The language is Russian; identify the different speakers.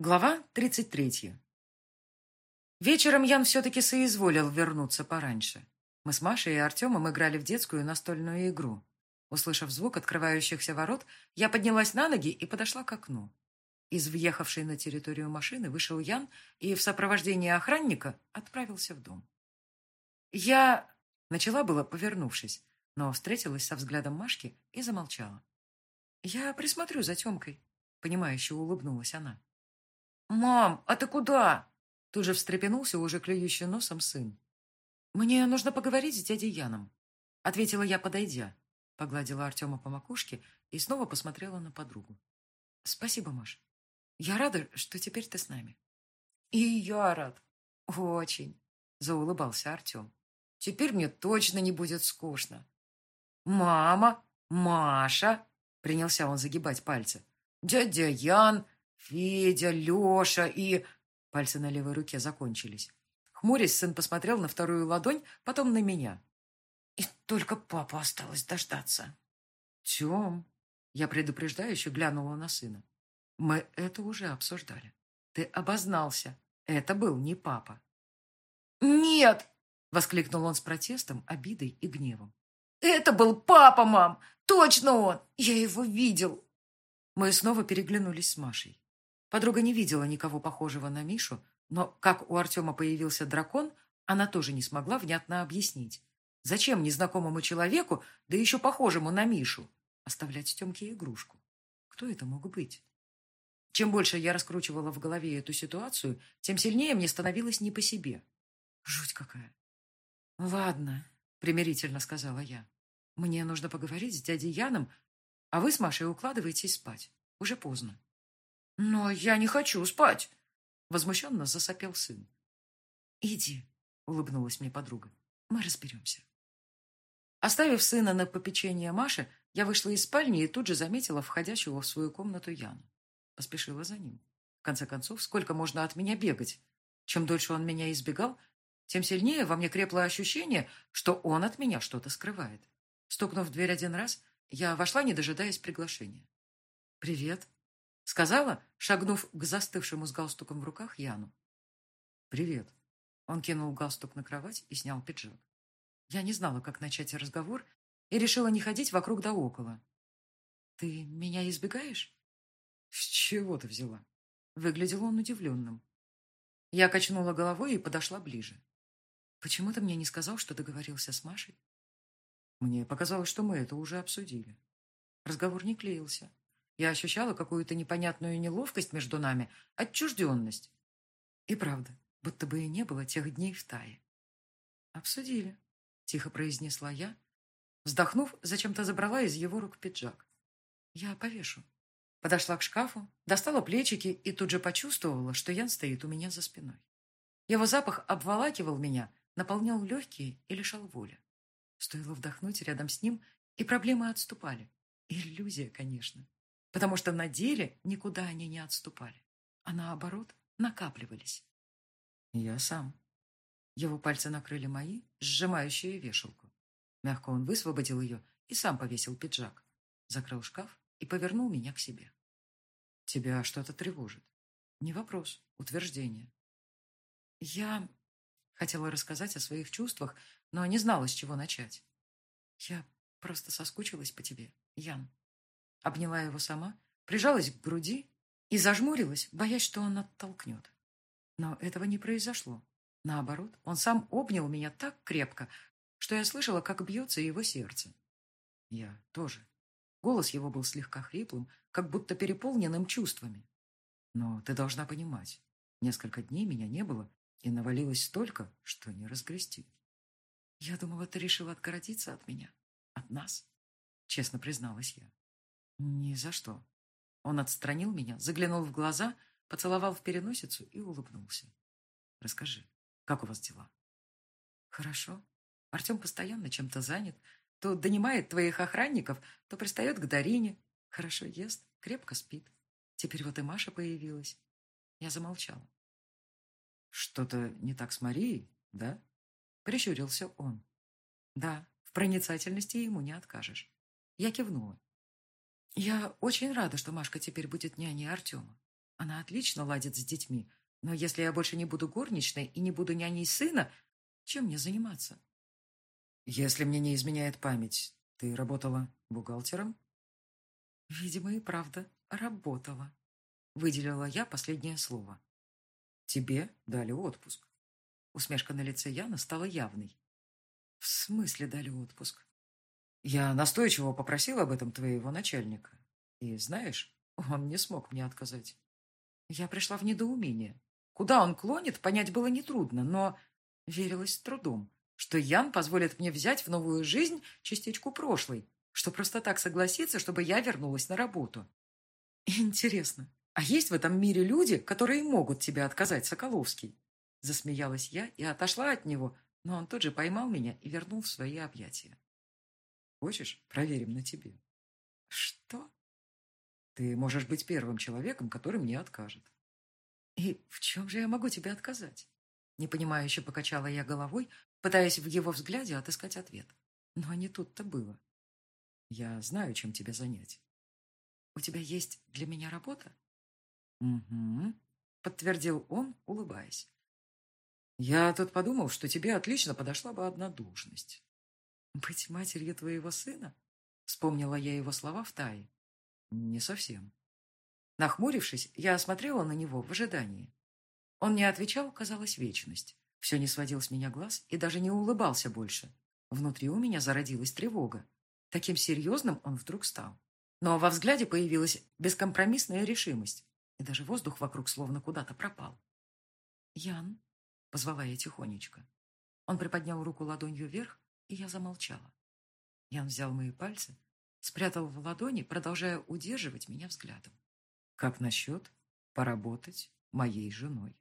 Speaker 1: Глава 33. Вечером Ян все-таки соизволил вернуться пораньше. Мы с Машей и Артемом играли в детскую настольную игру. Услышав звук открывающихся ворот, я поднялась на ноги и подошла к окну. Из въехавшей на территорию машины вышел Ян и в сопровождении охранника отправился в дом. Я начала было, повернувшись, но встретилась со взглядом Машки и замолчала. «Я присмотрю за Темкой», — понимающе улыбнулась она. «Мам, а ты куда?» Тут же встрепенулся уже клюющий носом сын. «Мне нужно поговорить с дядей Яном», — ответила я, подойдя. Погладила Артема по макушке и снова посмотрела на подругу. «Спасибо, Маш. Я рада, что теперь ты с нами». «И я рад. Очень», — заулыбался Артем. «Теперь мне точно не будет скучно». «Мама! Маша!» — принялся он загибать пальцы. «Дядя Ян! Федя, Леша и... Пальцы на левой руке закончились. Хмурясь, сын посмотрел на вторую ладонь, потом на меня. И только папа осталось дождаться. Тем, я предупреждающе глянула на сына. Мы это уже обсуждали. Ты обознался. Это был не папа. Нет! Воскликнул он с протестом, обидой и гневом. Это был папа, мам! Точно он! Я его видел! Мы снова переглянулись с Машей. Подруга не видела никого похожего на Мишу, но как у Артема появился дракон, она тоже не смогла внятно объяснить. Зачем незнакомому человеку, да еще похожему на Мишу, оставлять Темке игрушку? Кто это мог быть? Чем больше я раскручивала в голове эту ситуацию, тем сильнее мне становилось не по себе. Жуть какая. «Ладно», — примирительно сказала я. «Мне нужно поговорить с дядей Яном, а вы с Машей укладываетесь спать. Уже поздно». «Но я не хочу спать!» Возмущенно засопел сын. «Иди», — улыбнулась мне подруга. «Мы разберемся». Оставив сына на попечение Маши, я вышла из спальни и тут же заметила входящего в свою комнату Яну. Поспешила за ним. В конце концов, сколько можно от меня бегать? Чем дольше он меня избегал, тем сильнее во мне крепло ощущение, что он от меня что-то скрывает. Стукнув в дверь один раз, я вошла, не дожидаясь приглашения. «Привет», Сказала, шагнув к застывшему с галстуком в руках Яну. «Привет». Он кинул галстук на кровать и снял пиджак. Я не знала, как начать разговор, и решила не ходить вокруг да около. «Ты меня избегаешь?» «С чего ты взяла?» Выглядел он удивленным. Я качнула головой и подошла ближе. «Почему ты мне не сказал, что договорился с Машей?» Мне показалось, что мы это уже обсудили. Разговор не клеился. Я ощущала какую-то непонятную неловкость между нами, отчужденность. И правда, будто бы и не было тех дней в тае. «Обсудили», — тихо произнесла я. Вздохнув, зачем-то забрала из его рук пиджак. «Я повешу». Подошла к шкафу, достала плечики и тут же почувствовала, что Ян стоит у меня за спиной. Его запах обволакивал меня, наполнял легкие и лишал воли. Стоило вдохнуть рядом с ним, и проблемы отступали. Иллюзия, конечно потому что на деле никуда они не отступали, а наоборот накапливались. Я сам. Его пальцы накрыли мои, сжимающие вешалку. Мягко он высвободил ее и сам повесил пиджак, закрыл шкаф и повернул меня к себе. Тебя что-то тревожит. Не вопрос, утверждение. Я хотела рассказать о своих чувствах, но не знала, с чего начать. Я просто соскучилась по тебе, Ян. Обняла его сама, прижалась к груди и зажмурилась, боясь, что он оттолкнет. Но этого не произошло. Наоборот, он сам обнял меня так крепко, что я слышала, как бьется его сердце. Я тоже. Голос его был слегка хриплым, как будто переполненным чувствами. Но ты должна понимать, несколько дней меня не было, и навалилось столько, что не разгрести. Я думала, ты решила отгородиться от меня, от нас, честно призналась я. Ни за что. Он отстранил меня, заглянул в глаза, поцеловал в переносицу и улыбнулся. Расскажи, как у вас дела? Хорошо. Артем постоянно чем-то занят. То донимает твоих охранников, то пристает к Дарине. Хорошо ест, крепко спит. Теперь вот и Маша появилась. Я замолчала. Что-то не так с Марией, да? Прищурился он. Да, в проницательности ему не откажешь. Я кивнула. Я очень рада, что Машка теперь будет няней Артема. Она отлично ладит с детьми, но если я больше не буду горничной и не буду няней сына, чем мне заниматься?
Speaker 2: Если мне не изменяет память, ты работала бухгалтером?
Speaker 1: Видимо, и правда работала. Выделила я последнее слово.
Speaker 2: Тебе дали отпуск.
Speaker 1: Усмешка на лице Яна стала явной. В смысле дали отпуск?
Speaker 2: Я настойчиво попросил об этом твоего начальника. И знаешь, он не смог мне отказать.
Speaker 1: Я пришла в недоумение. Куда он клонит, понять было нетрудно, но верилось с трудом, что Ян позволит мне взять в новую жизнь частичку прошлой, что просто так согласится, чтобы я вернулась на работу. Интересно, а есть в этом мире люди, которые могут тебе отказать, Соколовский? Засмеялась я и отошла от него, но он тут же поймал меня и вернул в свои объятия.
Speaker 2: Хочешь, проверим на тебе.
Speaker 1: Что?
Speaker 2: Ты можешь быть первым человеком, который мне откажет.
Speaker 1: И в чем же я могу тебе отказать? Непонимающе покачала я головой, пытаясь в его взгляде отыскать ответ. Но не тут-то было.
Speaker 2: Я знаю, чем тебя занять.
Speaker 1: У тебя есть для меня работа?
Speaker 2: Угу,
Speaker 1: подтвердил он, улыбаясь.
Speaker 2: Я тут подумал, что тебе отлично подошла бы одна должность.
Speaker 1: «Быть матерью твоего сына?» Вспомнила я его слова в тае.
Speaker 2: «Не совсем».
Speaker 1: Нахмурившись, я осмотрела на него в ожидании. Он не отвечал, казалось, вечность. Все не сводил с меня глаз и даже не улыбался больше. Внутри у меня зародилась тревога. Таким серьезным он вдруг стал. Но во взгляде появилась бескомпромиссная решимость, и даже воздух вокруг словно куда-то пропал. «Ян», — позвала я тихонечко. Он приподнял руку ладонью вверх, и я замолчала. Ян взял мои пальцы, спрятал в ладони, продолжая удерживать меня взглядом.
Speaker 2: Как насчет поработать моей женой?